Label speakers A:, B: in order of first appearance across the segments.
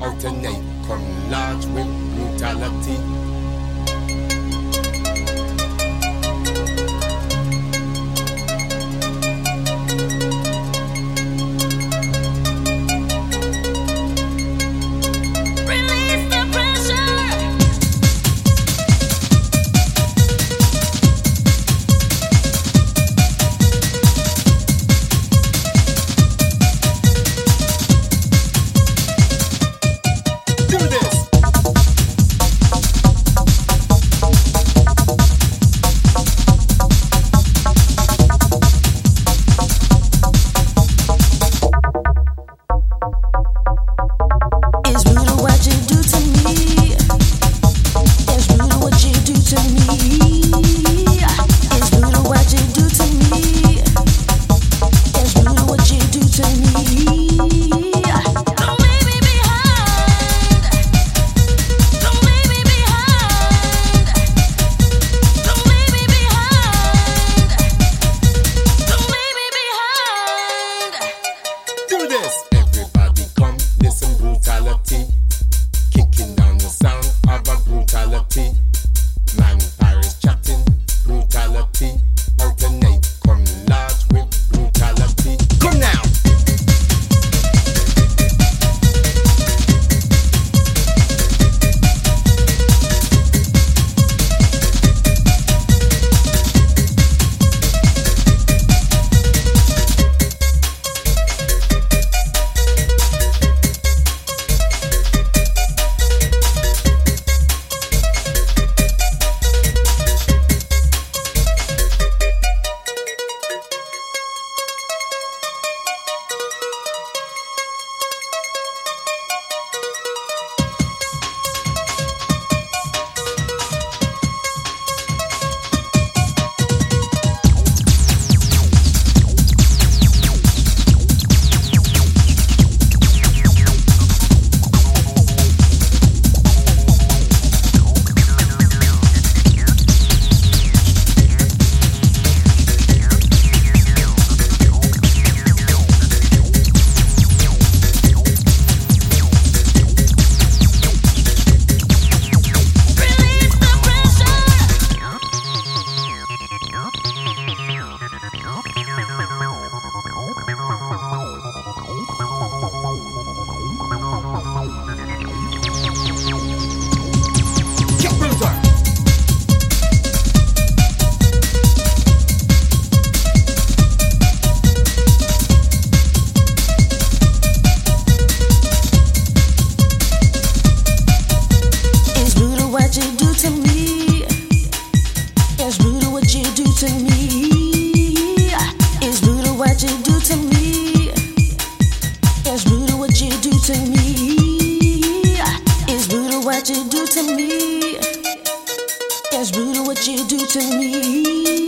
A: alternate. Come large with brutality Do this.
B: what you do to me.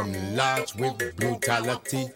A: from large with brutality.